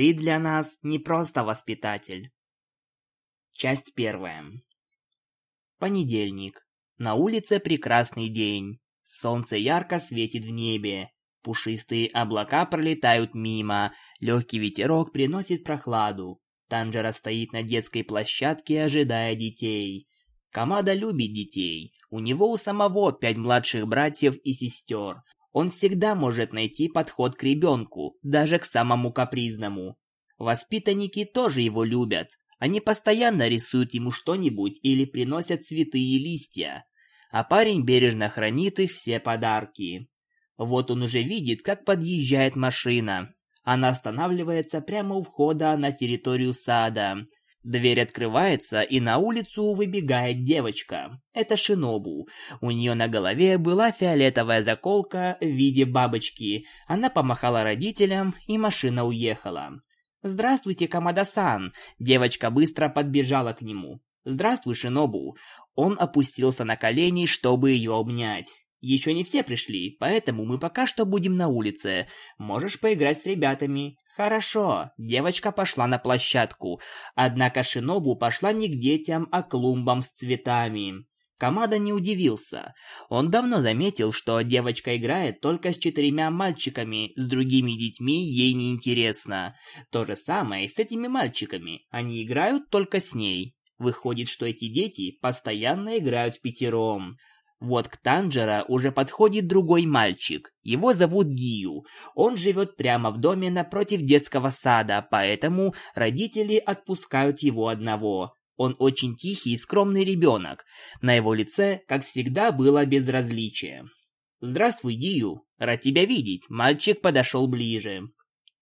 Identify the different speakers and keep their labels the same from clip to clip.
Speaker 1: Ты для нас не просто воспитатель. Часть первая. Понедельник. На улице прекрасный день. Солнце ярко светит в небе. Пушистые облака пролетают мимо. Легкий ветерок приносит прохладу. Танжера стоит на детской площадке, ожидая детей. Камада любит детей. У него у самого пять младших братьев и сестер. Он всегда может найти подход к ребенку, даже к самому капризному. Воспитанники тоже его любят. Они постоянно рисуют ему что-нибудь или приносят цветы и листья. А парень бережно хранит их все подарки. Вот он уже видит, как подъезжает машина. Она останавливается прямо у входа на территорию сада. Дверь открывается, и на улицу выбегает девочка. Это Шинобу. У нее на голове была фиолетовая заколка в виде бабочки. Она помахала родителям, и машина уехала. «Здравствуйте, Камада-сан!» Девочка быстро подбежала к нему. «Здравствуй, Шинобу!» Он опустился на колени, чтобы ее обнять. Еще не все пришли, поэтому мы пока что будем на улице. Можешь поиграть с ребятами. Хорошо. Девочка пошла на площадку. Однако Шинобу пошла не к детям, а к клумбам с цветами. Камада не удивился. Он давно заметил, что девочка играет только с четырьмя мальчиками, с другими детьми ей не интересно. То же самое с этими мальчиками. Они играют только с ней. Выходит, что эти дети постоянно играют в пятером. Вот к Танжера уже подходит другой мальчик. Его зовут Гию. Он живет прямо в доме напротив детского сада, поэтому родители отпускают его одного. Он очень тихий и скромный ребенок. На его лице, как всегда, было безразличие. «Здравствуй, Гию. Рад тебя видеть». Мальчик подошел ближе.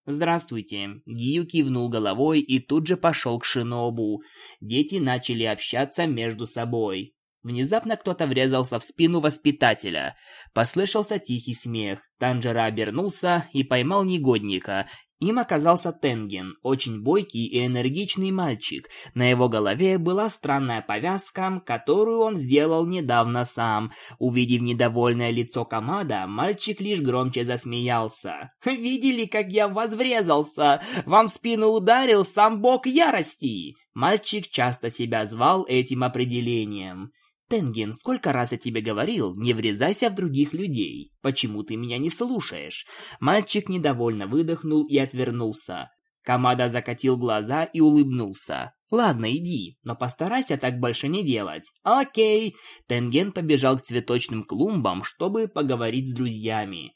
Speaker 1: «Здравствуйте». Гию кивнул головой и тут же пошел к Шинобу. Дети начали общаться между собой. Внезапно кто-то врезался в спину воспитателя. Послышался тихий смех. Танжера обернулся и поймал негодника. Им оказался Тенген, очень бойкий и энергичный мальчик. На его голове была странная повязка, которую он сделал недавно сам. Увидев недовольное лицо Камада, мальчик лишь громче засмеялся. «Видели, как я в вас врезался? Вам в спину ударил сам бог ярости!» Мальчик часто себя звал этим определением. Тенген, сколько раз я тебе говорил, не врезайся в других людей. Почему ты меня не слушаешь? Мальчик недовольно выдохнул и отвернулся. Камада закатил глаза и улыбнулся. Ладно, иди, но постарайся так больше не делать. Окей. Тенген побежал к цветочным клумбам, чтобы поговорить с друзьями.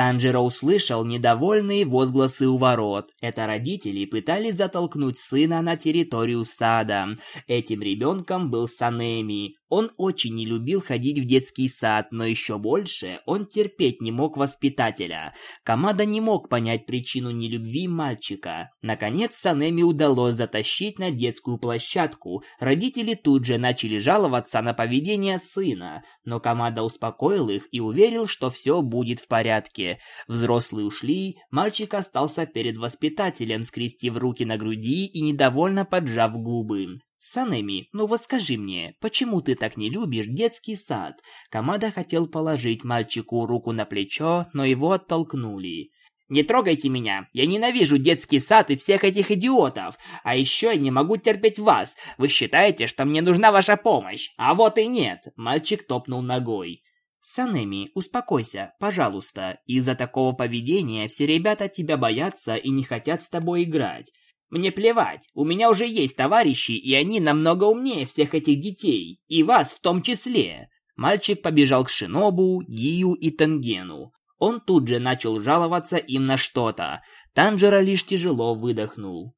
Speaker 1: Танжеро услышал недовольные возгласы у ворот. Это родители пытались затолкнуть сына на территорию сада. Этим ребенком был Санеми. Он очень не любил ходить в детский сад, но еще больше он терпеть не мог воспитателя. Камада не мог понять причину нелюбви мальчика. Наконец Санеми удалось затащить на детскую площадку. Родители тут же начали жаловаться на поведение сына, но Камада успокоил их и уверил, что все будет в порядке. Взрослые ушли, мальчик остался перед воспитателем, скрестив руки на груди и недовольно поджав губы. «Санеми, ну вот скажи мне, почему ты так не любишь детский сад?» Камада хотел положить мальчику руку на плечо, но его оттолкнули. «Не трогайте меня! Я ненавижу детский сад и всех этих идиотов! А еще я не могу терпеть вас! Вы считаете, что мне нужна ваша помощь? А вот и нет!» Мальчик топнул ногой. «Санеми, успокойся, пожалуйста. Из-за такого поведения все ребята тебя боятся и не хотят с тобой играть. Мне плевать, у меня уже есть товарищи, и они намного умнее всех этих детей, и вас в том числе. Мальчик побежал к Шинобу, Гию и Тенгену. Он тут же начал жаловаться им на что-то. Танжера лишь тяжело выдохнул.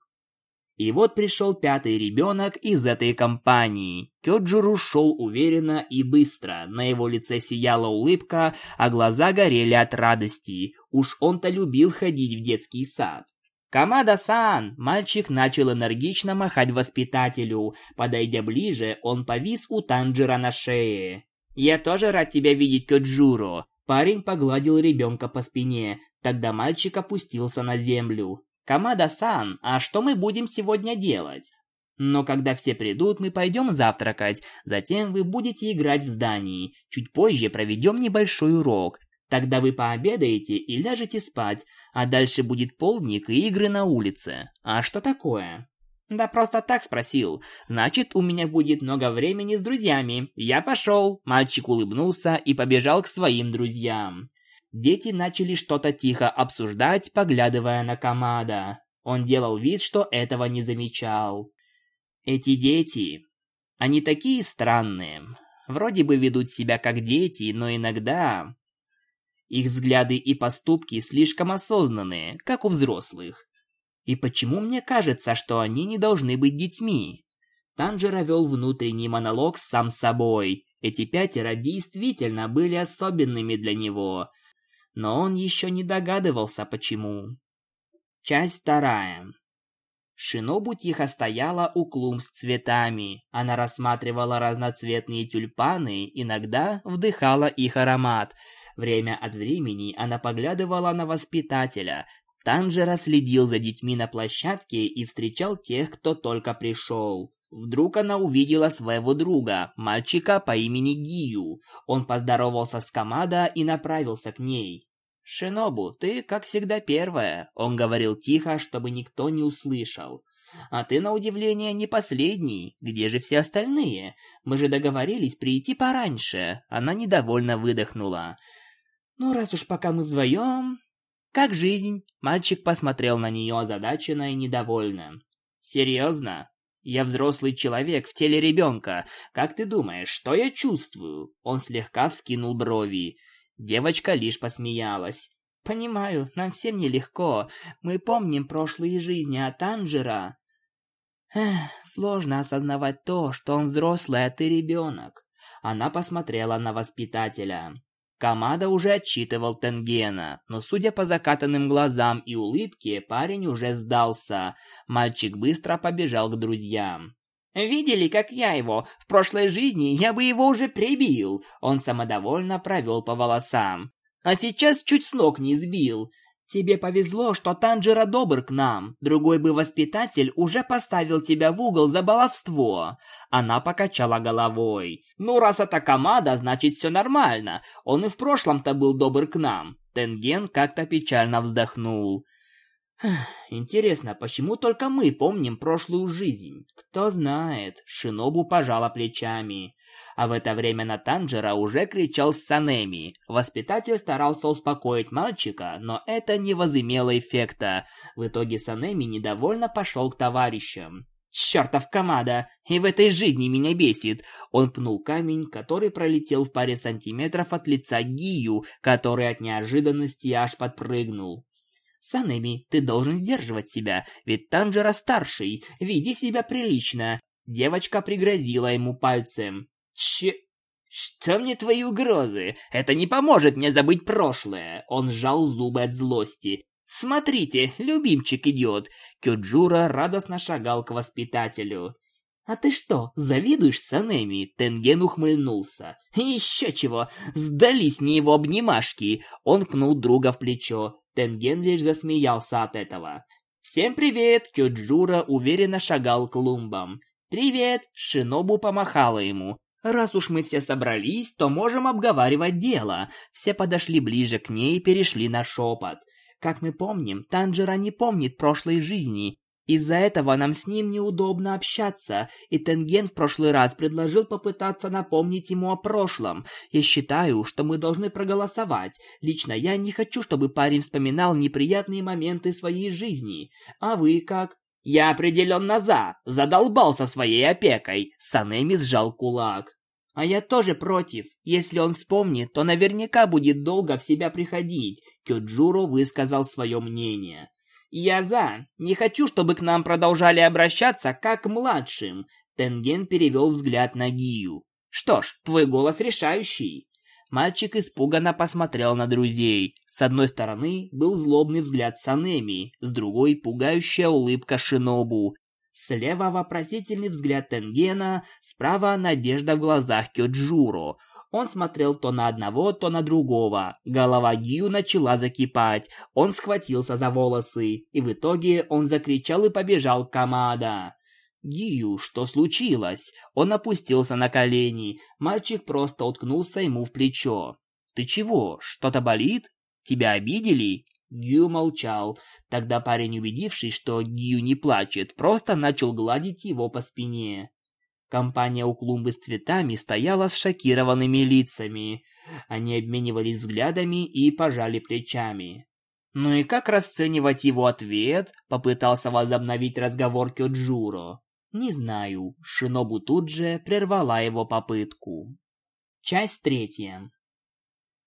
Speaker 1: И вот пришел пятый ребенок из этой компании. Кёджуру шел уверенно и быстро, на его лице сияла улыбка, а глаза горели от радости. Уж он-то любил ходить в детский сад. «Камада-сан!» Мальчик начал энергично махать воспитателю. Подойдя ближе, он повис у Танжера на шее. «Я тоже рад тебя видеть, Коджуро!» Парень погладил ребенка по спине. Тогда мальчик опустился на землю. «Камада-сан, а что мы будем сегодня делать?» Но когда все придут, мы пойдем завтракать. Затем вы будете играть в здании. Чуть позже проведем небольшой урок. Тогда вы пообедаете и ляжете спать, а дальше будет полдник и игры на улице. А что такое? Да просто так спросил. Значит, у меня будет много времени с друзьями. Я пошел. Мальчик улыбнулся и побежал к своим друзьям. Дети начали что-то тихо обсуждать, поглядывая на Камада. Он делал вид, что этого не замечал. Эти дети, они такие странные. Вроде бы ведут себя как дети, но иногда их взгляды и поступки слишком осознанные, как у взрослых. И почему мне кажется, что они не должны быть детьми? Танжера вел внутренний монолог сам собой. Эти пятеро действительно были особенными для него. Но он еще не догадывался, почему. Часть вторая. Шинобу тихо стояла у клумб с цветами. Она рассматривала разноцветные тюльпаны, иногда вдыхала их аромат. Время от времени она поглядывала на воспитателя, Танжера следил за детьми на площадке и встречал тех, кто только пришел. Вдруг она увидела своего друга, мальчика по имени Гию. Он поздоровался с Камада и направился к ней. «Шинобу, ты, как всегда, первая», — он говорил тихо, чтобы никто не услышал. «А ты, на удивление, не последний. Где же все остальные? Мы же договорились прийти пораньше». Она недовольно выдохнула. «Ну, раз уж пока мы вдвоем, «Как жизнь?» Мальчик посмотрел на нее озадаченно и недовольно. «Серьезно? Я взрослый человек в теле ребенка. Как ты думаешь, что я чувствую?» Он слегка вскинул брови. Девочка лишь посмеялась. «Понимаю, нам всем нелегко. Мы помним прошлые жизни от Анджера. Эх, сложно осознавать то, что он взрослый, а ты ребенок». Она посмотрела на воспитателя. Камада уже отчитывал Тенгена, но судя по закатанным глазам и улыбке, парень уже сдался. Мальчик быстро побежал к друзьям. «Видели, как я его? В прошлой жизни я бы его уже прибил!» Он самодовольно провел по волосам. «А сейчас чуть с ног не сбил. Тебе повезло, что Танжера добр к нам. Другой бы воспитатель уже поставил тебя в угол за баловство. Она покачала головой. Ну, раз это Камада, значит все нормально. Он и в прошлом-то был добр к нам. Тенген как-то печально вздохнул. Интересно, почему только мы помним прошлую жизнь? Кто знает. Шинобу пожала плечами. А в это время на Танжера уже кричал Санеми. Воспитатель старался успокоить мальчика, но это не возымело эффекта. В итоге Санеми недовольно пошел к товарищам. «Чертов Камада! И в этой жизни меня бесит!» Он пнул камень, который пролетел в паре сантиметров от лица Гию, который от неожиданности аж подпрыгнул. «Санеми, ты должен сдерживать себя, ведь Танжера старший, веди себя прилично!» Девочка пригрозила ему пальцем. Че... Что мне твои угрозы? Это не поможет мне забыть прошлое. Он сжал зубы от злости. Смотрите, любимчик идет. Кюджура радостно шагал к воспитателю. «А ты что, завидуешь Санеми?» Тенген ухмыльнулся. «Еще чего! Сдались мне его обнимашки!» Он пнул друга в плечо. Тенген лишь засмеялся от этого. «Всем привет!» Кюджура уверенно шагал к клумбам. «Привет!» Шинобу помахала ему. Раз уж мы все собрались, то можем обговаривать дело. Все подошли ближе к ней и перешли на шепот. Как мы помним, Танжера не помнит прошлой жизни. Из-за этого нам с ним неудобно общаться, и Тенген в прошлый раз предложил попытаться напомнить ему о прошлом. Я считаю, что мы должны проголосовать. Лично я не хочу, чтобы парень вспоминал неприятные моменты своей жизни. А вы как? «Я определенно за! Задолбался своей опекой!» Санеми сжал кулак. «А я тоже против. Если он вспомнит, то наверняка будет долго в себя приходить», Кёджуро высказал свое мнение. «Я за. Не хочу, чтобы к нам продолжали обращаться как к младшим». Тенген перевел взгляд на Гию. «Что ж, твой голос решающий». Мальчик испуганно посмотрел на друзей. С одной стороны был злобный взгляд Санеми, с другой — пугающая улыбка Шинобу. Слева вопросительный взгляд Тенгена, справа надежда в глазах Кёджуро. Он смотрел то на одного, то на другого. Голова Гью начала закипать. Он схватился за волосы, и в итоге он закричал и побежал к Камада. «Гию, что случилось?» Он опустился на колени. Мальчик просто уткнулся ему в плечо. Ты чего, что-то болит? Тебя обидели?» Гью молчал. Тогда парень, убедившись, что Гью не плачет, просто начал гладить его по спине. Компания у клумбы с цветами стояла с шокированными лицами. Они обменивались взглядами и пожали плечами. «Ну и как расценивать его ответ?» — попытался возобновить разговор Кёджуро. «Не знаю». Шинобу тут же прервала его попытку. Часть третья.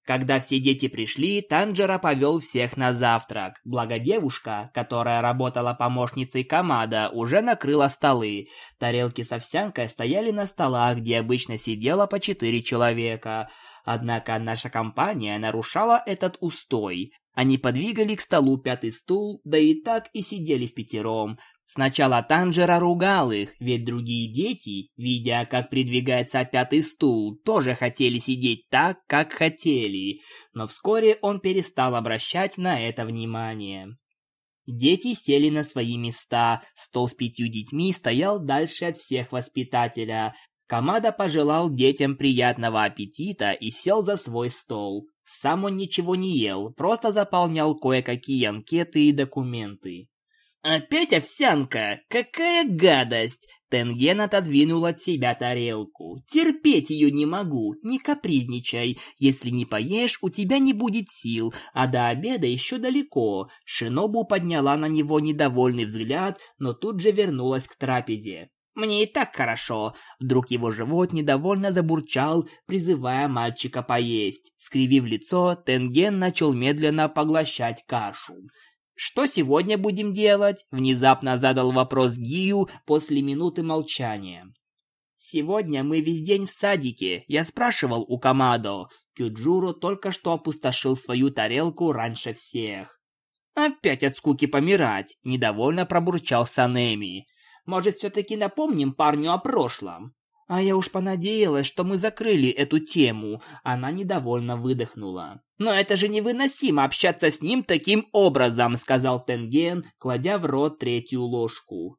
Speaker 1: Когда все дети пришли, Танжера повел всех на завтрак. Благо девушка, которая работала помощницей Камада, уже накрыла столы. Тарелки с овсянкой стояли на столах, где обычно сидело по четыре человека. Однако наша компания нарушала этот устой. Они подвигали к столу пятый стул, да и так и сидели в пятером. Сначала Танжера ругал их, ведь другие дети, видя, как придвигается пятый стул, тоже хотели сидеть так, как хотели. Но вскоре он перестал обращать на это внимание. Дети сели на свои места, стол с пятью детьми стоял дальше от всех воспитателя. Камада пожелал детям приятного аппетита и сел за свой стол. Сам он ничего не ел, просто заполнял кое-какие анкеты и документы. «Опять овсянка? Какая гадость!» Тенген отодвинул от себя тарелку. «Терпеть ее не могу, не капризничай. Если не поешь, у тебя не будет сил, а до обеда еще далеко». Шинобу подняла на него недовольный взгляд, но тут же вернулась к трапезе. Мне и так хорошо. Вдруг его живот недовольно забурчал, призывая мальчика поесть. Скривив лицо, Тенген начал медленно поглощать кашу. «Что сегодня будем делать?» – внезапно задал вопрос Гию после минуты молчания. «Сегодня мы весь день в садике. Я спрашивал у Камадо. Кюджуру только что опустошил свою тарелку раньше всех». «Опять от скуки помирать!» – недовольно пробурчал Санеми. Может, все-таки напомним парню о прошлом?» «А я уж понадеялась, что мы закрыли эту тему», — она недовольно выдохнула. «Но это же невыносимо общаться с ним таким образом», — сказал Тенген, кладя в рот третью ложку.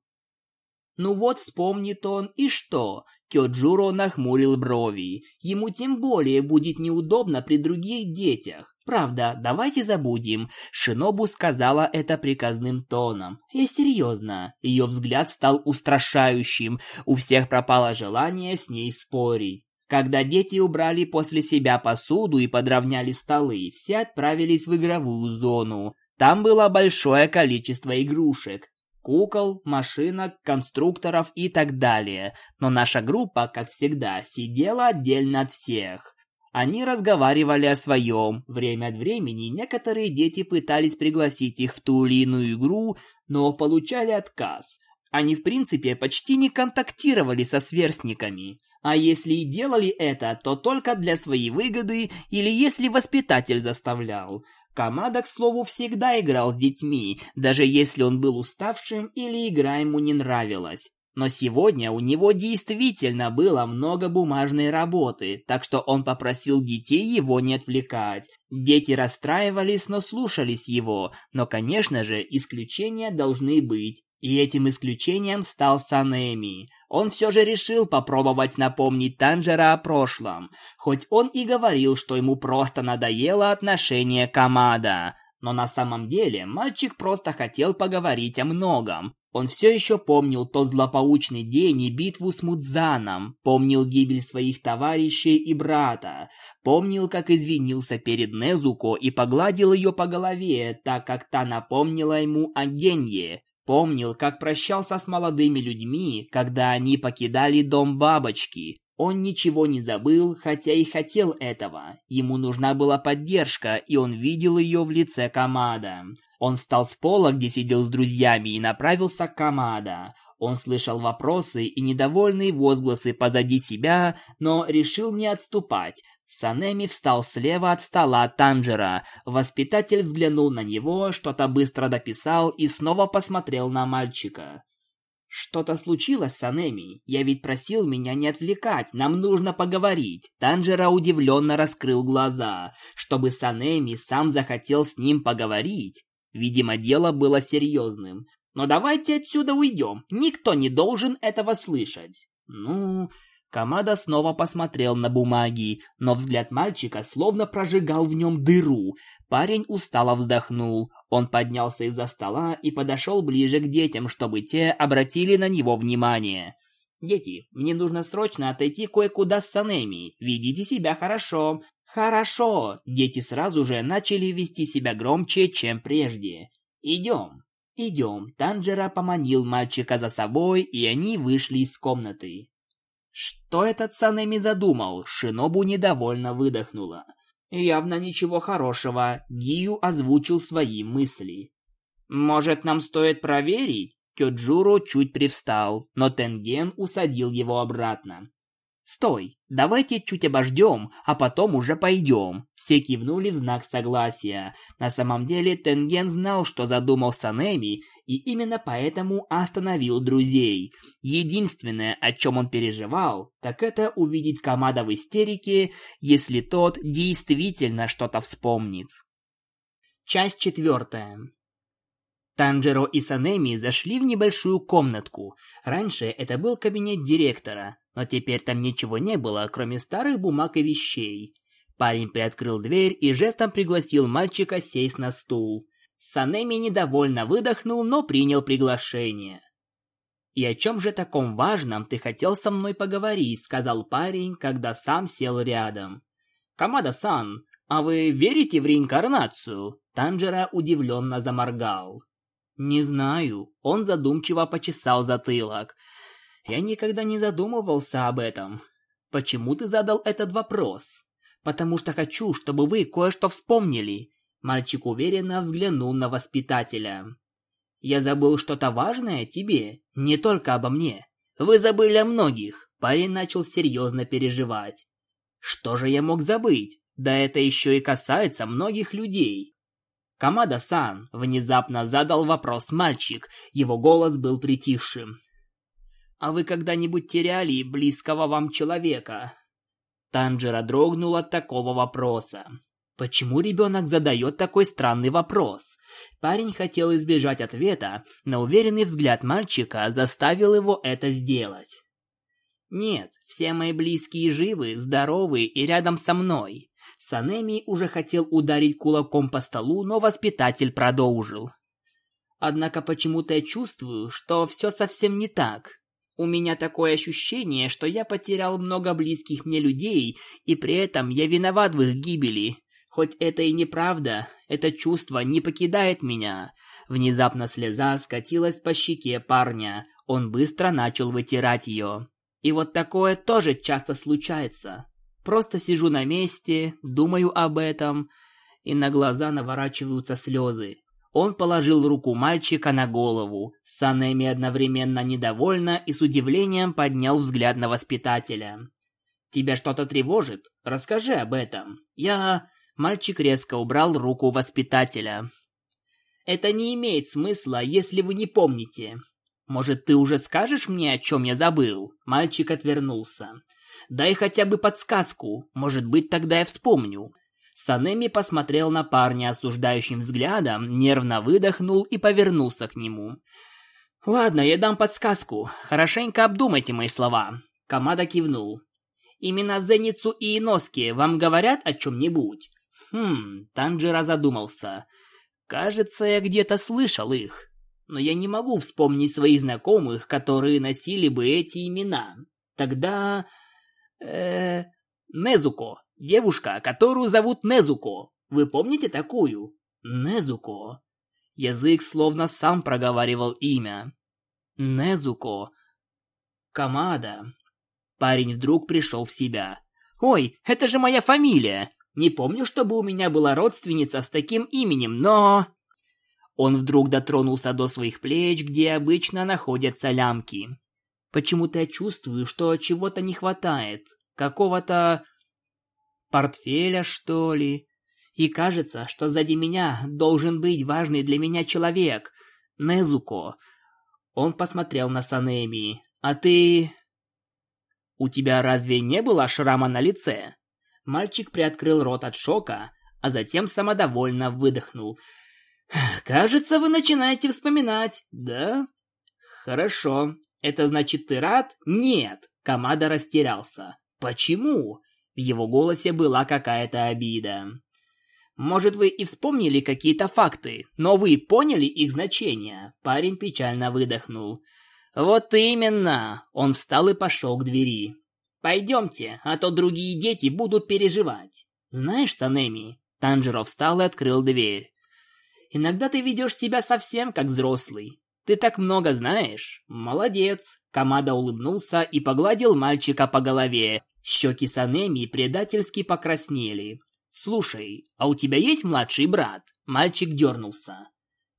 Speaker 1: «Ну вот, вспомнит он, и что?» Кёджуро нахмурил брови. «Ему тем более будет неудобно при других детях. Правда, давайте забудем. Шинобу сказала это приказным тоном. Я серьезно. Ее взгляд стал устрашающим. У всех пропало желание с ней спорить. Когда дети убрали после себя посуду и подровняли столы, все отправились в игровую зону. Там было большое количество игрушек. Кукол, машинок, конструкторов и так далее. Но наша группа, как всегда, сидела отдельно от всех. Они разговаривали о своем. Время от времени некоторые дети пытались пригласить их в ту или иную игру, но получали отказ. Они в принципе почти не контактировали со сверстниками. А если и делали это, то только для своей выгоды или если воспитатель заставлял. Камада, к слову, всегда играл с детьми, даже если он был уставшим или игра ему не нравилась. Но сегодня у него действительно было много бумажной работы, так что он попросил детей его не отвлекать. Дети расстраивались, но слушались его, но, конечно же, исключения должны быть. И этим исключением стал Санеми. Он все же решил попробовать напомнить Танжера о прошлом, хоть он и говорил, что ему просто надоело отношение Камада. Но на самом деле мальчик просто хотел поговорить о многом. Он все еще помнил тот злополучный день и битву с Мудзаном, помнил гибель своих товарищей и брата, помнил, как извинился перед Незуко и погладил ее по голове, так как та напомнила ему о Генье, помнил, как прощался с молодыми людьми, когда они покидали дом бабочки, он ничего не забыл, хотя и хотел этого. Ему нужна была поддержка, и он видел ее в лице Камада. Он встал с пола, где сидел с друзьями, и направился к Камада. Он слышал вопросы и недовольные возгласы позади себя, но решил не отступать. Санеми встал слева от стола Танжера. Воспитатель взглянул на него, что-то быстро дописал и снова посмотрел на мальчика. «Что-то случилось, Санеми? Я ведь просил меня не отвлекать, нам нужно поговорить». Танжера удивленно раскрыл глаза, чтобы Санеми сам захотел с ним поговорить. Видимо, дело было серьезным. Но давайте отсюда уйдем. Никто не должен этого слышать. Ну, Камада снова посмотрел на бумаги, но взгляд мальчика словно прожигал в нем дыру. Парень устало вздохнул. Он поднялся из-за стола и подошел ближе к детям, чтобы те обратили на него внимание. «Дети, мне нужно срочно отойти кое-куда с Санеми. Ведите себя хорошо. Хорошо!» Дети сразу же начали вести себя громче, чем прежде. «Идем!» «Идем!» Танжера поманил мальчика за собой, и они вышли из комнаты. Что этот Санеми задумал? Шинобу недовольно выдохнула. Явно ничего хорошего. Гию озвучил свои мысли. «Может, нам стоит проверить?» Кёджуро чуть привстал, но Тенген усадил его обратно. «Стой, давайте чуть обождем, а потом уже пойдем». Все кивнули в знак согласия. На самом деле Тенген знал, что задумал Санеми, и именно поэтому остановил друзей. Единственное, о чем он переживал, так это увидеть Камада в истерике, если тот действительно что-то вспомнит. Часть четвертая. Танжеро и Санеми зашли в небольшую комнатку. Раньше это был кабинет директора, но теперь там ничего не было, кроме старых бумаг и вещей. Парень приоткрыл дверь и жестом пригласил мальчика сесть на стул. Санеми недовольно выдохнул, но принял приглашение. «И о чем же таком важном ты хотел со мной поговорить?» — сказал парень, когда сам сел рядом. «Камада-сан, а вы верите в реинкарнацию?» Танжера удивленно заморгал. «Не знаю». Он задумчиво почесал затылок. Я никогда не задумывался об этом. Почему ты задал этот вопрос? Потому что хочу, чтобы вы кое-что вспомнили. Мальчик уверенно взглянул на воспитателя. Я забыл что-то важное тебе, не только обо мне. Вы забыли о многих. Парень начал серьезно переживать. Что же я мог забыть? Да это еще и касается многих людей. Камада-сан внезапно задал вопрос мальчик. Его голос был притихшим. А вы когда-нибудь теряли близкого вам человека? Танжера дрогнул от такого вопроса. Почему ребенок задает такой странный вопрос? Парень хотел избежать ответа, но уверенный взгляд мальчика заставил его это сделать. Нет, все мои близкие живы, здоровы и рядом со мной. Санеми уже хотел ударить кулаком по столу, но воспитатель продолжил. Однако почему-то я чувствую, что все совсем не так. У меня такое ощущение, что я потерял много близких мне людей, и при этом я виноват в их гибели. Хоть это и неправда, это чувство не покидает меня. Внезапно слеза скатилась по щеке парня. Он быстро начал вытирать ее. И вот такое тоже часто случается. Просто сижу на месте, думаю об этом, и на глаза наворачиваются слезы. Он положил руку мальчика на голову. Санэми одновременно недовольна и с удивлением поднял взгляд на воспитателя. «Тебя что-то тревожит? Расскажи об этом. Я...» Мальчик резко убрал руку воспитателя. «Это не имеет смысла, если вы не помните. Может, ты уже скажешь мне, о чем я забыл?» Мальчик отвернулся. «Дай хотя бы подсказку. Может быть, тогда я вспомню. Санеми посмотрел на парня осуждающим взглядом, нервно выдохнул и повернулся к нему. «Ладно, я дам подсказку. Хорошенько обдумайте мои слова». Камада кивнул. «Именно Зеницу и Иноски вам говорят о чем-нибудь?» «Хм...» Танжира задумался. «Кажется, я где-то слышал их. Но я не могу вспомнить своих знакомых, которые носили бы эти имена. Тогда... э Незуко. Девушка, которую зовут Незуко. Вы помните такую? Незуко. Язык словно сам проговаривал имя. Незуко. Камада. Парень вдруг пришел в себя. «Ой, это же моя фамилия! Не помню, чтобы у меня была родственница с таким именем, но...» Он вдруг дотронулся до своих плеч, где обычно находятся лямки. «Почему-то я чувствую, что чего-то не хватает. Какого-то портфеля, что ли. И кажется, что сзади меня должен быть важный для меня человек, Незуко. Он посмотрел на Санеми. А ты... У тебя разве не было шрама на лице? Мальчик приоткрыл рот от шока, а затем самодовольно выдохнул. Кажется, вы начинаете вспоминать, да? Хорошо. Это значит, ты рад? Нет. Камада растерялся. «Почему?» В его голосе была какая-то обида. «Может, вы и вспомнили какие-то факты, но вы поняли их значение?» Парень печально выдохнул. «Вот именно!» Он встал и пошел к двери. «Пойдемте, а то другие дети будут переживать. Знаешь, Санеми?» Танжеро встал и открыл дверь. «Иногда ты ведешь себя совсем как взрослый. Ты так много знаешь. Молодец!» Камада улыбнулся и погладил мальчика по голове. Щеки Санеми предательски покраснели. «Слушай, а у тебя есть младший брат?» Мальчик дернулся.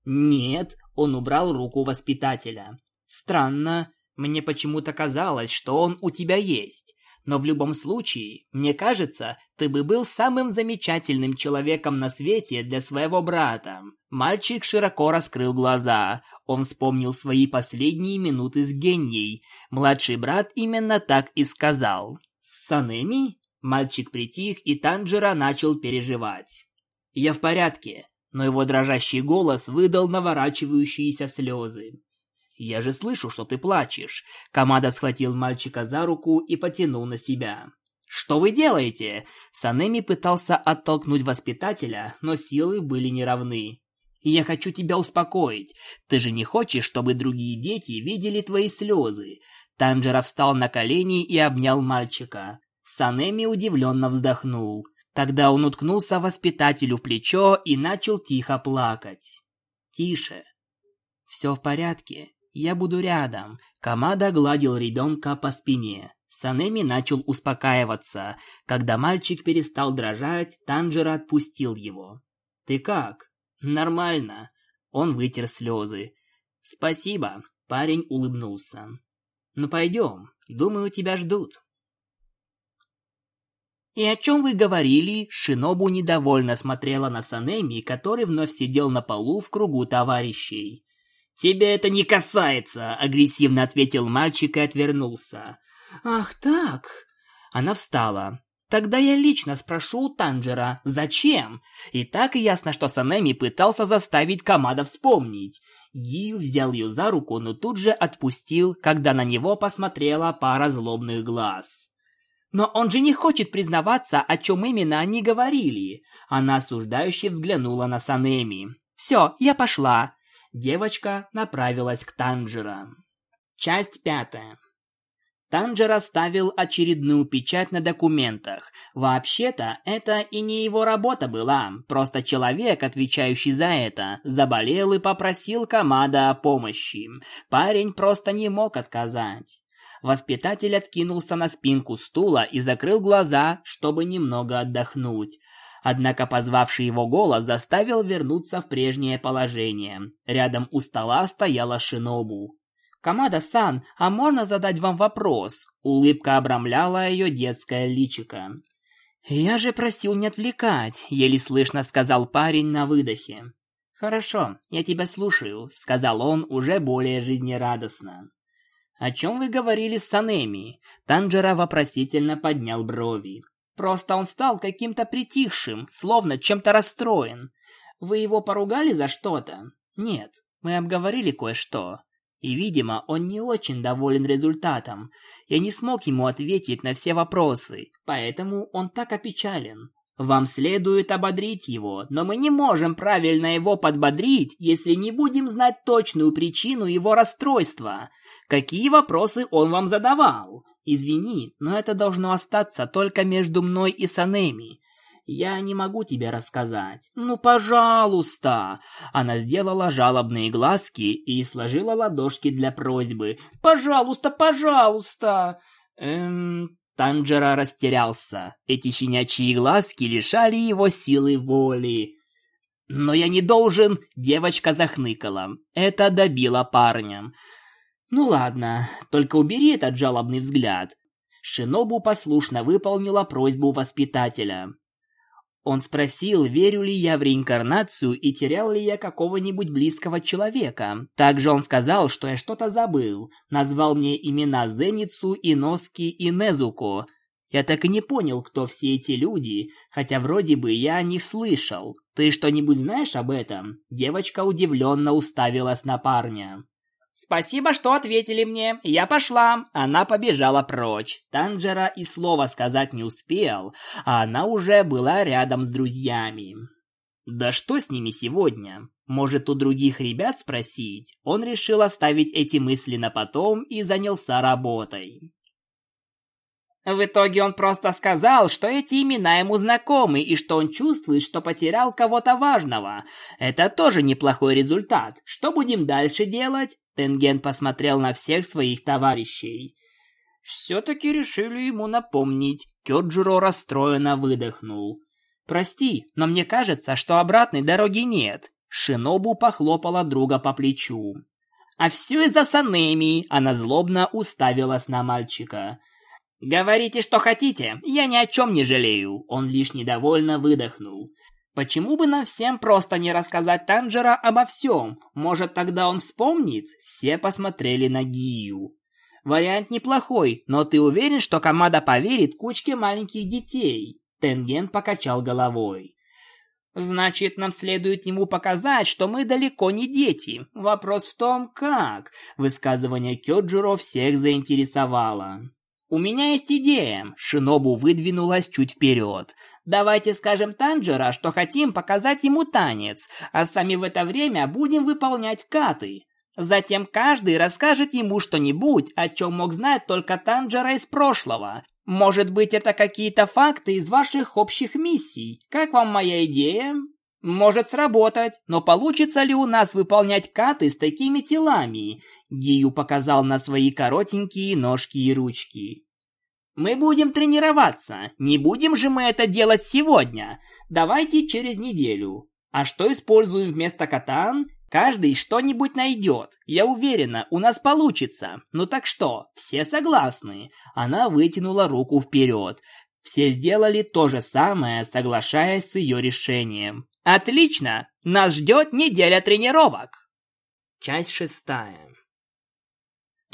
Speaker 1: «Нет», — он убрал руку воспитателя. «Странно. Мне почему-то казалось, что он у тебя есть. Но в любом случае, мне кажется, ты бы был самым замечательным человеком на свете для своего брата». Мальчик широко раскрыл глаза. Он вспомнил свои последние минуты с генией. Младший брат именно так и сказал. «Санеми?» Мальчик притих, и Танжера начал переживать. «Я в порядке», но его дрожащий голос выдал наворачивающиеся слезы. «Я же слышу, что ты плачешь». Камада схватил мальчика за руку и потянул на себя. «Что вы делаете?» Санеми пытался оттолкнуть воспитателя, но силы были неравны. «Я хочу тебя успокоить. Ты же не хочешь, чтобы другие дети видели твои слезы?» Танжера встал на колени и обнял мальчика. Санеми удивленно вздохнул. Тогда он уткнулся воспитателю в плечо и начал тихо плакать. «Тише. Все в порядке. Я буду рядом. Камада гладил ребенка по спине. Санеми начал успокаиваться. Когда мальчик перестал дрожать, Танжера отпустил его. «Ты как?» «Нормально». Он вытер слезы. «Спасибо». Парень улыбнулся. «Ну пойдем. Думаю, тебя ждут». «И о чем вы говорили?» Шинобу недовольно смотрела на Санеми, который вновь сидел на полу в кругу товарищей. «Тебя это не касается!» — агрессивно ответил мальчик и отвернулся. «Ах так!» Она встала. «Тогда я лично спрошу у Танжера, зачем?» И так ясно, что Санеми пытался заставить Камада вспомнить. Гию взял ее за руку, но тут же отпустил, когда на него посмотрела пара злобных глаз. «Но он же не хочет признаваться, о чем именно они говорили!» Она осуждающе взглянула на Санеми. «Все, я пошла. Девочка направилась к Танжера. Часть пятая. Танжер ставил очередную печать на документах. Вообще-то, это и не его работа была. Просто человек, отвечающий за это, заболел и попросил Камада о помощи. Парень просто не мог отказать. Воспитатель откинулся на спинку стула и закрыл глаза, чтобы немного отдохнуть. Однако позвавший его голос заставил вернуться в прежнее положение. Рядом у стола стояла Шинобу. «Камада-сан, а можно задать вам вопрос?» Улыбка обрамляла ее детское личико. «Я же просил не отвлекать», — еле слышно сказал парень на выдохе. «Хорошо, я тебя слушаю», — сказал он уже более жизнерадостно. «О чем вы говорили с Санеми?» Танжера вопросительно поднял брови. Просто он стал каким-то притихшим, словно чем-то расстроен. Вы его поругали за что-то? Нет, мы обговорили кое-что. И, видимо, он не очень доволен результатом. Я не смог ему ответить на все вопросы, поэтому он так опечален. Вам следует ободрить его, но мы не можем правильно его подбодрить, если не будем знать точную причину его расстройства. Какие вопросы он вам задавал? Извини, но это должно остаться только между мной и Санеми. Я не могу тебе рассказать. Ну, пожалуйста. Она сделала жалобные глазки и сложила ладошки для просьбы. Пожалуйста, пожалуйста. Эм, Танжера растерялся. Эти щенячьи глазки лишали его силы воли. «Но я не должен...» — девочка захныкала. Это добило парня. «Ну ладно, только убери этот жалобный взгляд». Шинобу послушно выполнила просьбу воспитателя. Он спросил, верю ли я в реинкарнацию и терял ли я какого-нибудь близкого человека. Также он сказал, что я что-то забыл. Назвал мне имена Зеницу, Иноски и Незуко. Я так и не понял, кто все эти люди, хотя вроде бы я о них слышал. Ты что-нибудь знаешь об этом? Девочка удивленно уставилась на парня. Спасибо, что ответили мне. Я пошла. Она побежала прочь. Танжера и слова сказать не успел, а она уже была рядом с друзьями. Да что с ними сегодня? Может, у других ребят спросить? Он решил оставить эти мысли на потом и занялся работой. В итоге он просто сказал, что эти имена ему знакомы и что он чувствует, что потерял кого-то важного. Это тоже неплохой результат. Что будем дальше делать? Тенген посмотрел на всех своих товарищей. Все-таки решили ему напомнить. Кёджуро расстроенно выдохнул. «Прости, но мне кажется, что обратной дороги нет». Шинобу похлопала друга по плечу. «А все из-за Санеми!» Она злобно уставилась на мальчика. «Говорите, что хотите, я ни о чем не жалею», он лишь недовольно выдохнул. «Почему бы нам всем просто не рассказать Танжера обо всем? Может, тогда он вспомнит?» Все посмотрели на Гию. «Вариант неплохой, но ты уверен, что команда поверит кучке маленьких детей?» Тенген покачал головой. Значит, нам следует ему показать, что мы далеко не дети. Вопрос в том, как. Высказывание Кёджиро всех заинтересовало. «У меня есть идея!» Шинобу выдвинулась чуть вперед. «Давайте скажем Танджера, что хотим показать ему танец, а сами в это время будем выполнять каты. Затем каждый расскажет ему что-нибудь, о чем мог знать только Танджера из прошлого. Может быть, это какие-то факты из ваших общих миссий. Как вам моя идея?» Может сработать, но получится ли у нас выполнять каты с такими телами? Гию показал на свои коротенькие ножки и ручки. Мы будем тренироваться. Не будем же мы это делать сегодня. Давайте через неделю. А что используем вместо катан? Каждый что-нибудь найдет. Я уверена, у нас получится. Ну так что, все согласны? Она вытянула руку вперед. Все сделали то же самое, соглашаясь с ее решением. Отлично! Нас ждет неделя тренировок! Часть шестая.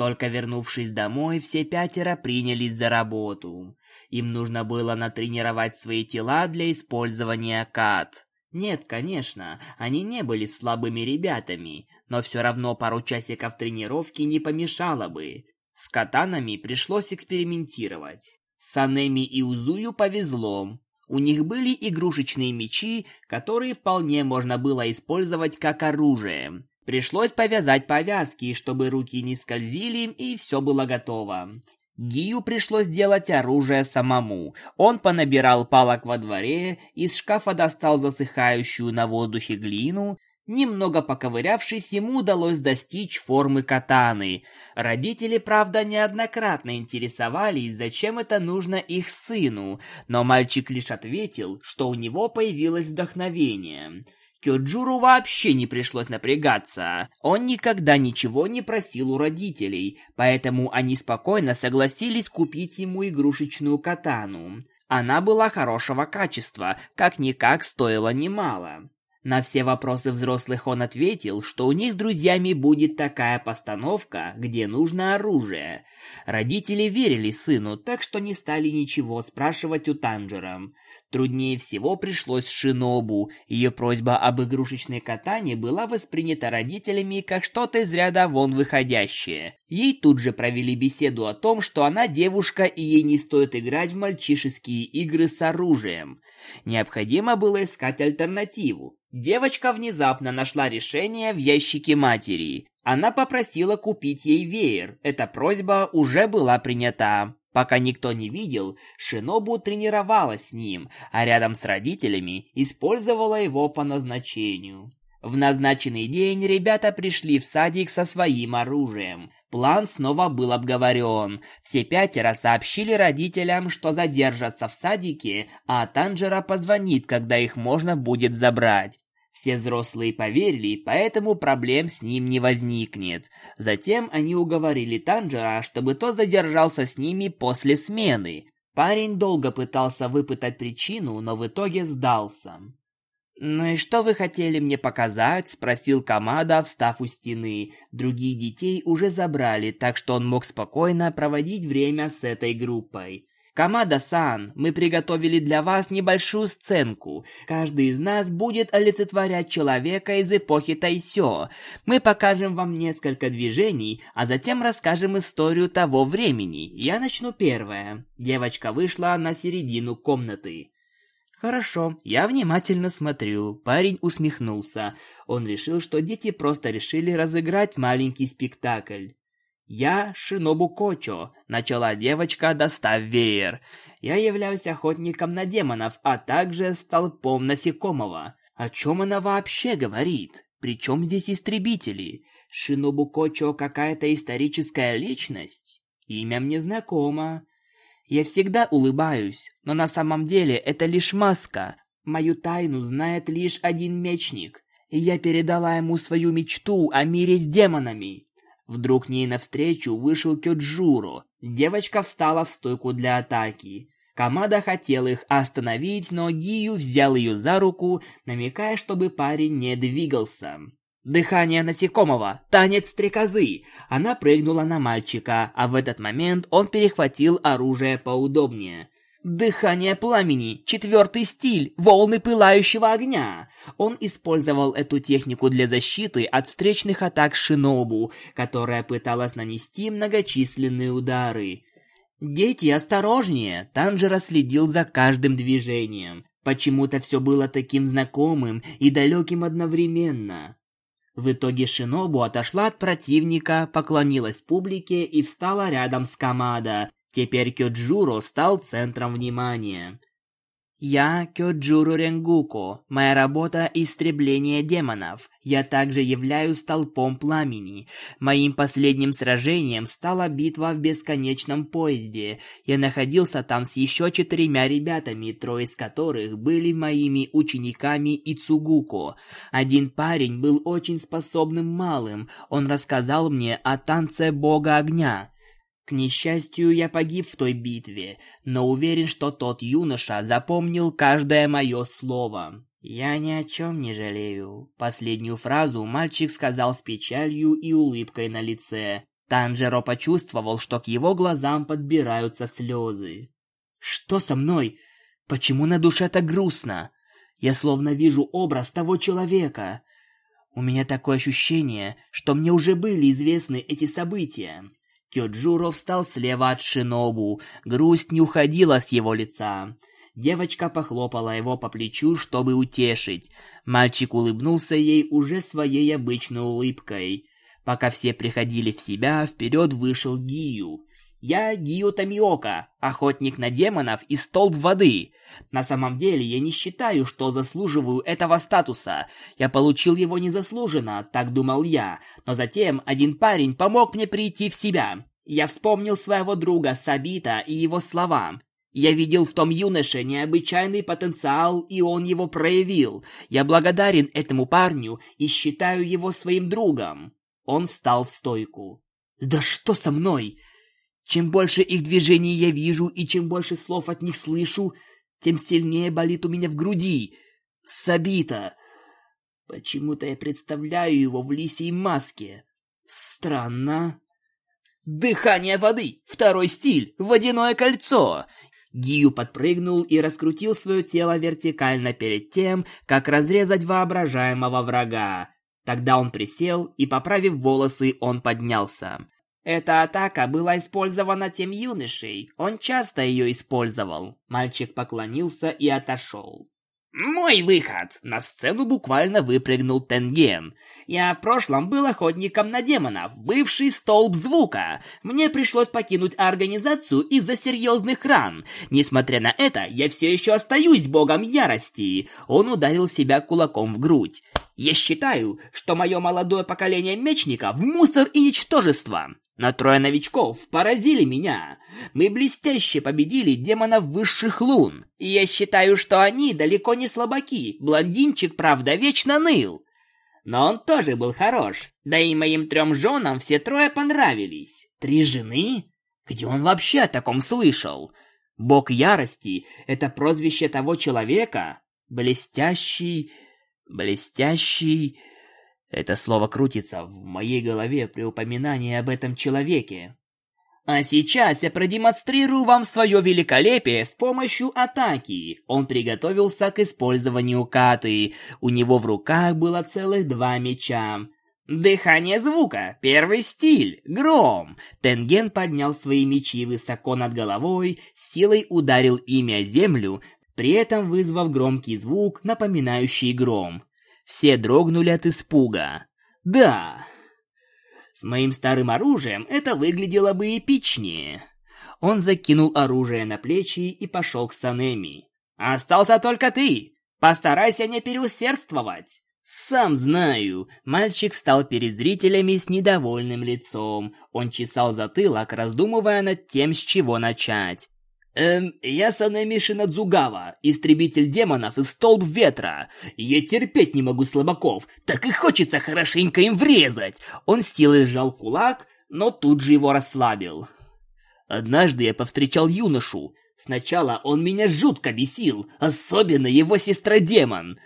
Speaker 1: Только вернувшись домой, все пятеро принялись за работу. Им нужно было натренировать свои тела для использования кат. Нет, конечно, они не были слабыми ребятами, но все равно пару часиков тренировки не помешало бы. С катанами пришлось экспериментировать. Санеми и Узую повезло. У них были игрушечные мечи, которые вполне можно было использовать как оружие. Пришлось повязать повязки, чтобы руки не скользили, и все было готово. Гию пришлось делать оружие самому. Он понабирал палок во дворе, из шкафа достал засыхающую на воздухе глину Немного поковырявшись, ему удалось достичь формы катаны. Родители, правда, неоднократно интересовались, зачем это нужно их сыну, но мальчик лишь ответил, что у него появилось вдохновение. Кёджуру вообще не пришлось напрягаться. Он никогда ничего не просил у родителей, поэтому они спокойно согласились купить ему игрушечную катану. Она была хорошего качества, как-никак стоила немало. На все вопросы взрослых он ответил, что у них с друзьями будет такая постановка, где нужно оружие. Родители верили сыну, так что не стали ничего спрашивать у Танжера. Труднее всего пришлось Шинобу. Ее просьба об игрушечной катане была воспринята родителями как что-то из ряда вон выходящее. Ей тут же провели беседу о том, что она девушка и ей не стоит играть в мальчишеские игры с оружием. Необходимо было искать альтернативу. Девочка внезапно нашла решение в ящике матери. Она попросила купить ей веер. Эта просьба уже была принята. Пока никто не видел, Шинобу тренировалась с ним, а рядом с родителями использовала его по назначению. В назначенный день ребята пришли в садик со своим оружием. План снова был обговорен. Все пятеро сообщили родителям, что задержатся в садике, а Танжера позвонит, когда их можно будет забрать. Все взрослые поверили, поэтому проблем с ним не возникнет. Затем они уговорили Танжера, чтобы тот задержался с ними после смены. Парень долго пытался выпытать причину, но в итоге сдался. «Ну и что вы хотели мне показать?» – спросил Камада, встав у стены. Других детей уже забрали, так что он мог спокойно проводить время с этой группой. Камада-сан, мы приготовили для вас небольшую сценку. Каждый из нас будет олицетворять человека из эпохи Тайсё. Мы покажем вам несколько движений, а затем расскажем историю того времени. Я начну первое. Девочка вышла на середину комнаты. Хорошо, я внимательно смотрю. Парень усмехнулся. Он решил, что дети просто решили разыграть маленький спектакль. «Я Шинобу Кочо», — начала девочка, достав веер. «Я являюсь охотником на демонов, а также столпом насекомого». О чем она вообще говорит? Причем здесь истребители? Шинобу Кочо какая-то историческая личность? Имя мне знакомо. Я всегда улыбаюсь, но на самом деле это лишь маска. Мою тайну знает лишь один мечник, я передала ему свою мечту о мире с демонами. Вдруг ней навстречу вышел Кёджуро. Девочка встала в стойку для атаки. Камада хотел их остановить, но Гию взял ее за руку, намекая, чтобы парень не двигался. Дыхание насекомого, танец стрекозы. Она прыгнула на мальчика, а в этот момент он перехватил оружие поудобнее. Дыхание пламени, четвертый стиль, волны пылающего огня. Он использовал эту технику для защиты от встречных атак Шинобу, которая пыталась нанести многочисленные удары. «Дети, осторожнее!» Танжера следил за каждым движением. Почему-то все было таким знакомым и далеким одновременно. В итоге Шинобу отошла от противника, поклонилась публике и встала рядом с Камада, Теперь Кёджуро стал центром внимания. Я Кёджуру Ренгуко. Моя работа – истребление демонов. Я также являюсь столпом пламени. Моим последним сражением стала битва в бесконечном поезде. Я находился там с еще четырьмя ребятами, трое из которых были моими учениками Ицугуко. Один парень был очень способным малым. Он рассказал мне о танце бога огня. К несчастью, я погиб в той битве, но уверен, что тот юноша запомнил каждое мое слово. Я ни о чем не жалею. Последнюю фразу мальчик сказал с печалью и улыбкой на лице. Танжеро почувствовал, что к его глазам подбираются слезы. Что со мной? Почему на душе так грустно? Я словно вижу образ того человека. У меня такое ощущение, что мне уже были известны эти события. Кёджуро встал слева от Шинобу. Грусть не уходила с его лица. Девочка похлопала его по плечу, чтобы утешить. Мальчик улыбнулся ей уже своей обычной улыбкой. Пока все приходили в себя, вперед вышел Гию. Я Гио Тамиока, охотник на демонов и столб воды. На самом деле, я не считаю, что заслуживаю этого статуса. Я получил его незаслуженно, так думал я. Но затем один парень помог мне прийти в себя. Я вспомнил своего друга Сабита и его слова. Я видел в том юноше необычайный потенциал, и он его проявил. Я благодарен этому парню и считаю его своим другом. Он встал в стойку. Да что со мной? Чем больше их движений я вижу и чем больше слов от них слышу, тем сильнее болит у меня в груди. Сабита. Почему-то я представляю его в лисьей маске. Странно. Дыхание воды. Второй стиль. Водяное кольцо. Гию подпрыгнул и раскрутил свое тело вертикально перед тем, как разрезать воображаемого врага. Тогда он присел, и, поправив волосы, он поднялся. Эта атака была использована тем юношей. Он часто ее использовал. Мальчик поклонился и отошел. «Мой выход!» На сцену буквально выпрыгнул Тенген. «Я в прошлом был охотником на демонов, бывший столб звука. Мне пришлось покинуть организацию из-за серьезных ран. Несмотря на это, я все еще остаюсь богом ярости». Он ударил себя кулаком в грудь. «Я считаю, что мое молодое поколение мечников – мусор и ничтожество. Но трое новичков поразили меня. Мы блестяще победили демонов высших лун. И я считаю, что они далеко не слабаки. Блондинчик, правда, вечно ныл. Но он тоже был хорош. Да и моим трем женам все трое понравились. Три жены? Где он вообще о таком слышал? Бог ярости — это прозвище того человека. Блестящий... Блестящий... Это слово крутится в моей голове при упоминании об этом человеке. А сейчас я продемонстрирую вам свое великолепие с помощью атаки. Он приготовился к использованию каты. У него в руках было целых два меча. Дыхание звука. Первый стиль. Гром. Тенген поднял свои мечи высоко над головой, силой ударил ими о землю, при этом вызвав громкий звук, напоминающий гром. Все дрогнули от испуга. Да, с моим старым оружием это выглядело бы эпичнее. Он закинул оружие на плечи и пошел к Санеми. «Остался только ты! Постарайся не переусердствовать!» «Сам знаю!» Мальчик встал перед зрителями с недовольным лицом. Он чесал затылок, раздумывая над тем, с чего начать. Эм, я Санэми Шинадзугава, истребитель демонов и столб ветра. Я терпеть не могу слабаков, так и хочется хорошенько им врезать. Он с силой сжал кулак, но тут же его расслабил. Однажды я повстречал юношу. Сначала он меня жутко бесил, особенно его сестра-демон.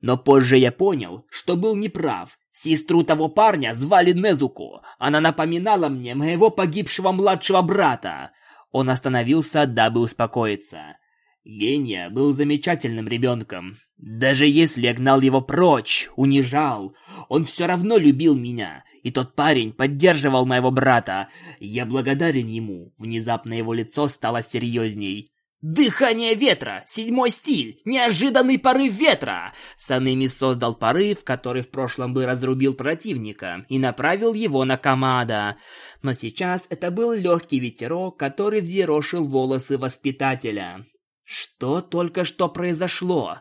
Speaker 1: Но позже я понял, что был неправ. Сестру того парня звали Незуко. Она напоминала мне моего погибшего младшего брата. Он остановился, дабы успокоиться. Гения был замечательным ребенком. Даже если я гнал его прочь, унижал, он все равно любил меня. И тот парень поддерживал моего брата. Я благодарен ему. Внезапно его лицо стало серьезней. Дыхание ветра! Седьмой стиль! Неожиданный порыв ветра! Санеми создал порыв, который в прошлом бы разрубил противника, и направил его на Камада. Но сейчас это был легкий ветерок, который взъерошил волосы воспитателя. Что только что произошло?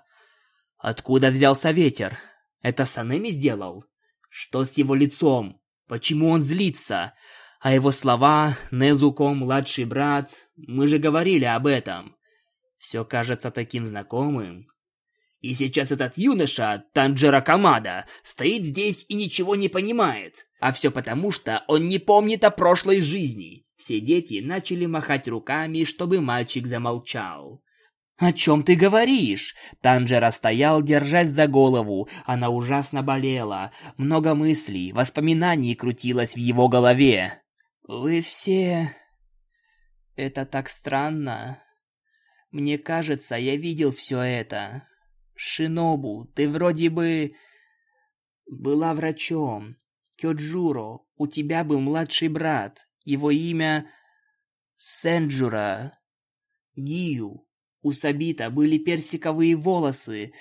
Speaker 1: Откуда взялся ветер? Это Санеми сделал? Что с его лицом? Почему он злится? А его слова «Незуко, младший брат», мы же говорили об этом. Все кажется таким знакомым. И сейчас этот юноша, Танджера Камада, стоит здесь и ничего не понимает. А все потому, что он не помнит о прошлой жизни. Все дети начали махать руками, чтобы мальчик замолчал. «О чем ты говоришь?» Танжера стоял, держась за голову. Она ужасно болела. Много мыслей, воспоминаний крутилось в его голове. «Вы все...» «Это так странно. Мне кажется, я видел все это. Шинобу, ты вроде бы... Была врачом. Кёджуро, у тебя был младший брат. Его имя... Сенджура. Гию. У Сабита были персиковые волосы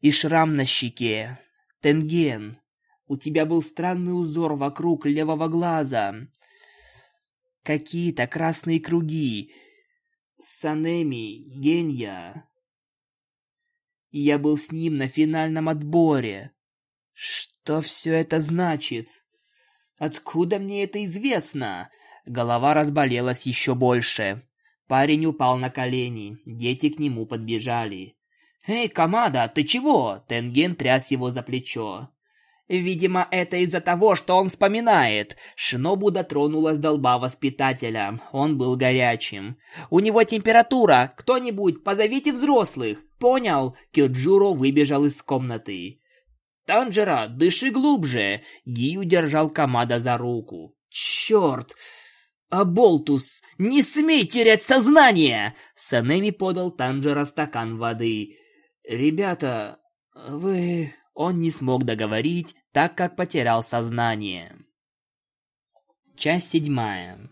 Speaker 1: и шрам на щеке. Тенген. У тебя был странный узор вокруг левого глаза какие-то красные круги. Санеми, Генья. Я был с ним на финальном отборе. Что все это значит? Откуда мне это известно? Голова разболелась еще больше. Парень упал на колени, дети к нему подбежали. «Эй, Камада, ты чего?» Тенген тряс его за плечо. Видимо, это из-за того, что он вспоминает. Шинобу дотронулась до лба воспитателя. Он был горячим. У него температура. Кто-нибудь, позовите взрослых. Понял? Кёджуро выбежал из комнаты. Танжера, дыши глубже. Гию держал Камада за руку. Черт! Аболтус, не смей терять сознание! Санеми подал Танжера стакан воды. Ребята, вы... Он не смог договорить, так как потерял сознание. Часть седьмая.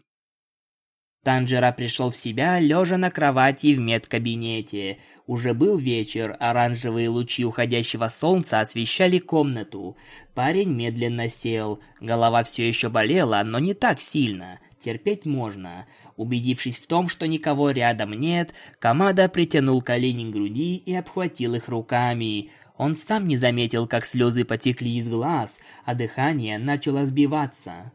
Speaker 1: Танжера пришел в себя, лежа на кровати в медкабинете. Уже был вечер, оранжевые лучи уходящего солнца освещали комнату. Парень медленно сел. Голова все еще болела, но не так сильно. Терпеть можно. Убедившись в том, что никого рядом нет, Камада притянул колени к груди и обхватил их руками. Он сам не заметил, как слезы потекли из глаз, а дыхание начало сбиваться.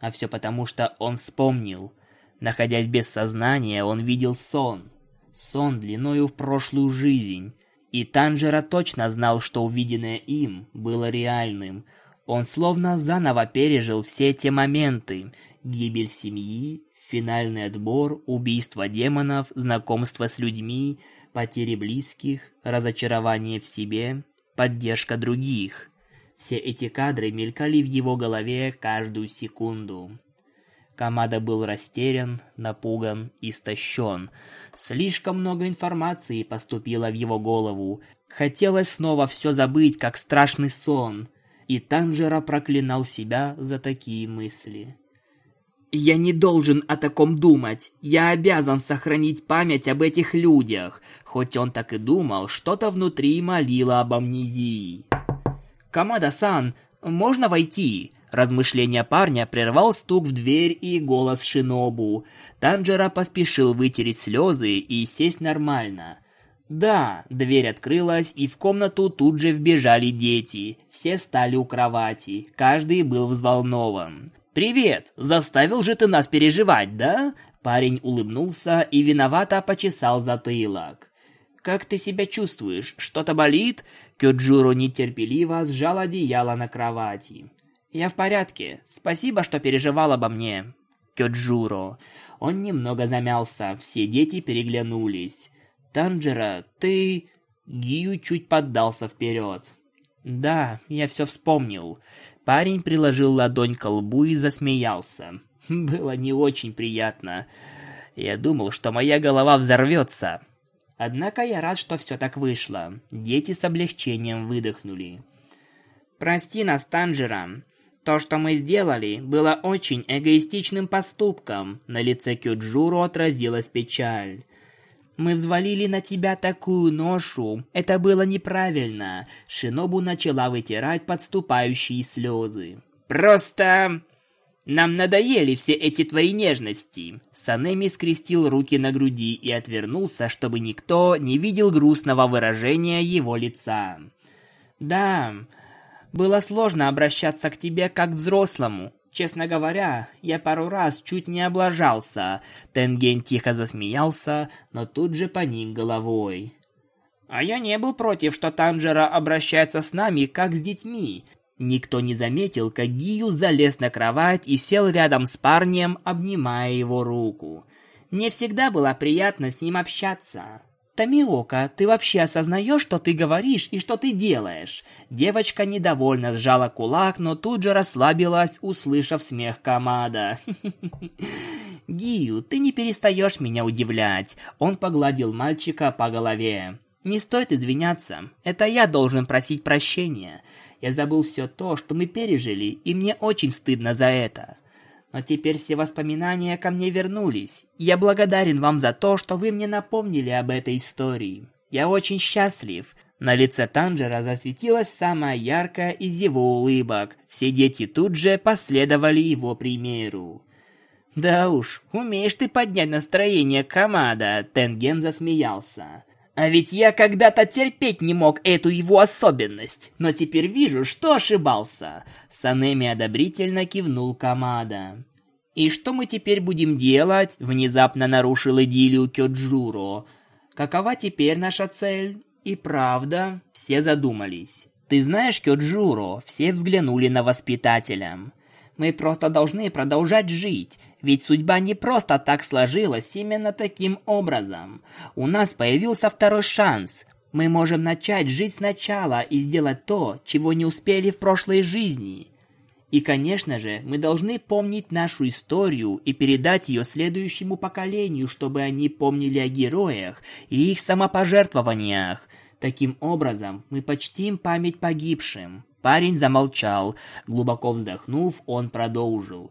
Speaker 1: А все потому, что он вспомнил. Находясь без сознания, он видел сон. Сон длиною в прошлую жизнь. И Танжера точно знал, что увиденное им было реальным. Он словно заново пережил все те моменты. Гибель семьи, финальный отбор, убийство демонов, знакомство с людьми, потери близких, разочарование в себе, поддержка других. Все эти кадры мелькали в его голове каждую секунду. Камада был растерян, напуган, истощен. Слишком много информации поступило в его голову. Хотелось снова все забыть, как страшный сон. И Танжера проклинал себя за такие мысли. «Я не должен о таком думать. Я обязан сохранить память об этих людях». Хоть он так и думал, что-то внутри молило об амнезии. «Камада-сан, можно войти?» Размышления парня прервал стук в дверь и голос Шинобу. Танжера поспешил вытереть слезы и сесть нормально. Да, дверь открылась, и в комнату тут же вбежали дети. Все стали у кровати, каждый был взволнован. «Привет! Заставил же ты нас переживать, да?» Парень улыбнулся и виновато почесал затылок. «Как ты себя чувствуешь? Что-то болит?» Кёджуру нетерпеливо сжал одеяло на кровати. «Я в порядке. Спасибо, что переживал обо мне». Кёджуро. Он немного замялся, все дети переглянулись. «Танжера, ты...» Гию чуть поддался вперед. «Да, я все вспомнил». Парень приложил ладонь к лбу и засмеялся. Было не очень приятно. Я думал, что моя голова взорвется. Однако я рад, что все так вышло. Дети с облегчением выдохнули. «Прости нас, Танжера. То, что мы сделали, было очень эгоистичным поступком. На лице Кюджуру отразилась печаль. Мы взвалили на тебя такую ношу. Это было неправильно. Шинобу начала вытирать подступающие слезы. Просто нам надоели все эти твои нежности. Санеми скрестил руки на груди и отвернулся, чтобы никто не видел грустного выражения его лица. Да, было сложно обращаться к тебе как к взрослому. Честно говоря, я пару раз чуть не облажался. Тенген тихо засмеялся, но тут же поник головой. А я не был против, что Танжера обращается с нами как с детьми. Никто не заметил, как Гию залез на кровать и сел рядом с парнем, обнимая его руку. Мне всегда было приятно с ним общаться. «Тамиока, ты вообще осознаешь, что ты говоришь и что ты делаешь?» Девочка недовольно сжала кулак, но тут же расслабилась, услышав смех Камада. «Гию, ты не перестаешь меня удивлять!» Он погладил мальчика по голове. «Не стоит извиняться. Это я должен просить прощения. Я забыл все то, что мы пережили, и мне очень стыдно за это. Но теперь все воспоминания ко мне вернулись. Я благодарен вам за то, что вы мне напомнили об этой истории. Я очень счастлив. На лице Танжера засветилась самая яркая из его улыбок. Все дети тут же последовали его примеру. «Да уж, умеешь ты поднять настроение, Камада!» Тенген засмеялся. «А ведь я когда-то терпеть не мог эту его особенность, но теперь вижу, что ошибался!» Санеми одобрительно кивнул Камада. «И что мы теперь будем делать?» Внезапно нарушил идиллию Кёджуро. «Какова теперь наша цель?» «И правда?» Все задумались. «Ты знаешь, Кёджуро?» Все взглянули на воспитателя. «Мы просто должны продолжать жить, ведь судьба не просто так сложилась именно таким образом. У нас появился второй шанс. Мы можем начать жить сначала и сделать то, чего не успели в прошлой жизни. И, конечно же, мы должны помнить нашу историю и передать ее следующему поколению, чтобы они помнили о героях и их самопожертвованиях. Таким образом, мы почтим память погибшим. Парень замолчал. Глубоко вздохнув, он продолжил.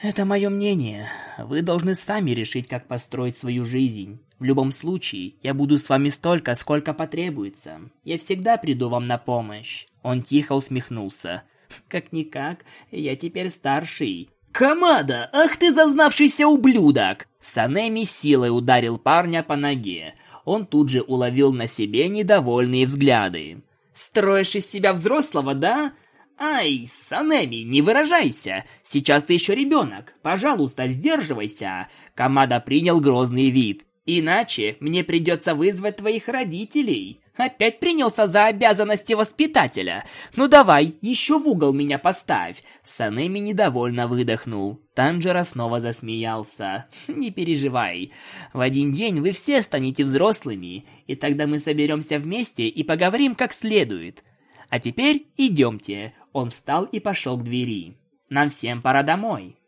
Speaker 1: «Это мое мнение. Вы должны сами решить, как построить свою жизнь. В любом случае, я буду с вами столько, сколько потребуется. Я всегда приду вам на помощь». Он тихо усмехнулся. Как-никак, я теперь старший. «Камада, ах ты зазнавшийся ублюдок!» Санеми силой ударил парня по ноге. Он тут же уловил на себе недовольные взгляды. «Строишь из себя взрослого, да?» «Ай, Санеми, не выражайся! Сейчас ты еще ребенок! Пожалуйста, сдерживайся!» Камада принял грозный вид. «Иначе мне придется вызвать твоих родителей!» Опять принялся за обязанности воспитателя. Ну давай, еще в угол меня поставь. Санеми недовольно выдохнул. Танжера снова засмеялся. Не переживай. В один день вы все станете взрослыми, и тогда мы соберемся вместе и поговорим как следует. А теперь идемте. Он встал и пошел к двери. Нам всем пора домой.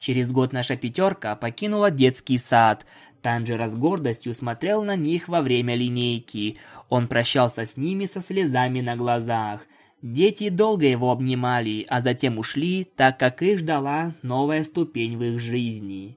Speaker 1: Через год наша пятерка покинула детский сад. Танжера с гордостью смотрел на них во время линейки. Он прощался с ними со слезами на глазах. Дети долго его обнимали, а затем ушли, так как их ждала новая ступень в их жизни.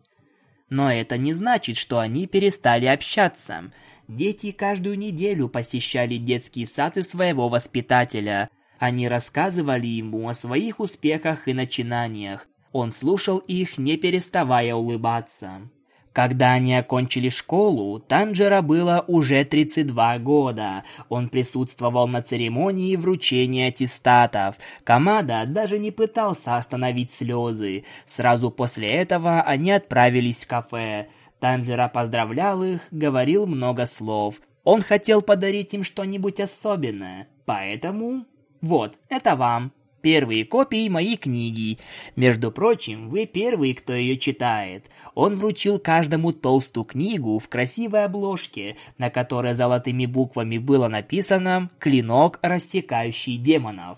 Speaker 1: Но это не значит, что они перестали общаться. Дети каждую неделю посещали детский сад и своего воспитателя. Они рассказывали ему о своих успехах и начинаниях. Он слушал их, не переставая улыбаться. Когда они окончили школу, Танжера было уже 32 года. Он присутствовал на церемонии вручения аттестатов. Камада даже не пытался остановить слезы. Сразу после этого они отправились в кафе. Танжера поздравлял их, говорил много слов. Он хотел подарить им что-нибудь особенное. Поэтому... Вот, это вам первые копии моей книги. Между прочим, вы первый, кто ее читает. Он вручил каждому толстую книгу в красивой обложке, на которой золотыми буквами было написано «Клинок, рассекающий демонов».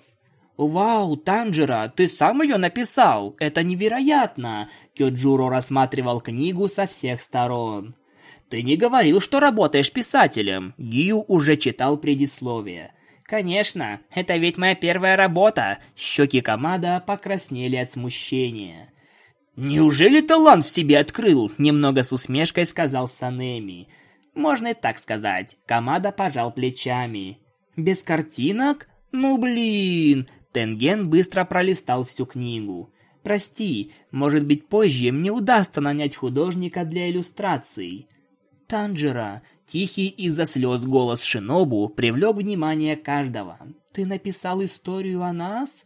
Speaker 1: «Вау, Танжера, ты сам ее написал? Это невероятно!» Кёджуро рассматривал книгу со всех сторон. «Ты не говорил, что работаешь писателем!» Гию уже читал предисловие. «Конечно, это ведь моя первая работа!» Щеки Камада покраснели от смущения. «Неужели талант в себе открыл?» Немного с усмешкой сказал Санеми. «Можно и так сказать». Камада пожал плечами. «Без картинок? Ну блин!» Тенген быстро пролистал всю книгу. «Прости, может быть позже мне удастся нанять художника для иллюстраций». «Танжера, Тихий из-за слез голос Шинобу привлек внимание каждого. «Ты написал историю о нас?»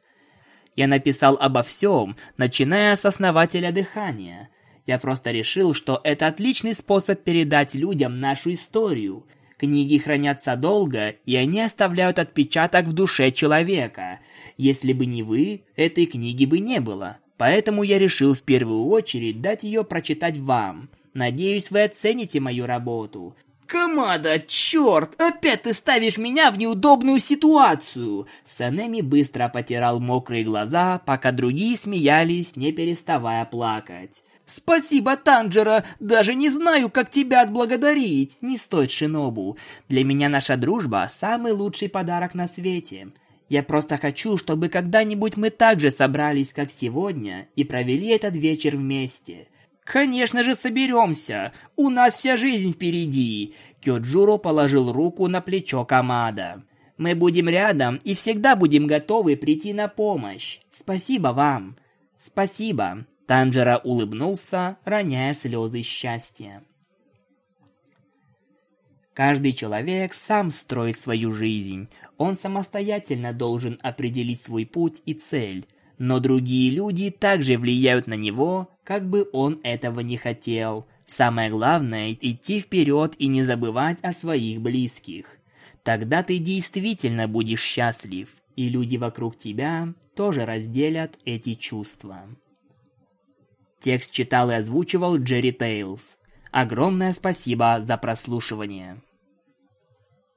Speaker 1: «Я написал обо всем, начиная с основателя дыхания. Я просто решил, что это отличный способ передать людям нашу историю. Книги хранятся долго, и они оставляют отпечаток в душе человека. Если бы не вы, этой книги бы не было. Поэтому я решил в первую очередь дать ее прочитать вам. Надеюсь, вы оцените мою работу. «Камада, черт! Опять ты ставишь меня в неудобную ситуацию!» Санеми быстро потирал мокрые глаза, пока другие смеялись, не переставая плакать. «Спасибо, Танжера! Даже не знаю, как тебя отблагодарить!» «Не стоит, Шинобу. Для меня наша дружба – самый лучший подарок на свете. Я просто хочу, чтобы когда-нибудь мы так же собрались, как сегодня, и провели этот вечер вместе». «Конечно же соберемся! У нас вся жизнь впереди!» Кёджуро положил руку на плечо Камада. «Мы будем рядом и всегда будем готовы прийти на помощь. Спасибо вам!» «Спасибо!» Танжера улыбнулся, роняя слезы счастья. Каждый человек сам строит свою жизнь. Он самостоятельно должен определить свой путь и цель. Но другие люди также влияют на него, как бы он этого не хотел. Самое главное – идти вперед и не забывать о своих близких. Тогда ты действительно будешь счастлив, и люди вокруг тебя тоже разделят эти чувства. Текст читал и озвучивал Джерри Тейлз. Огромное спасибо за прослушивание.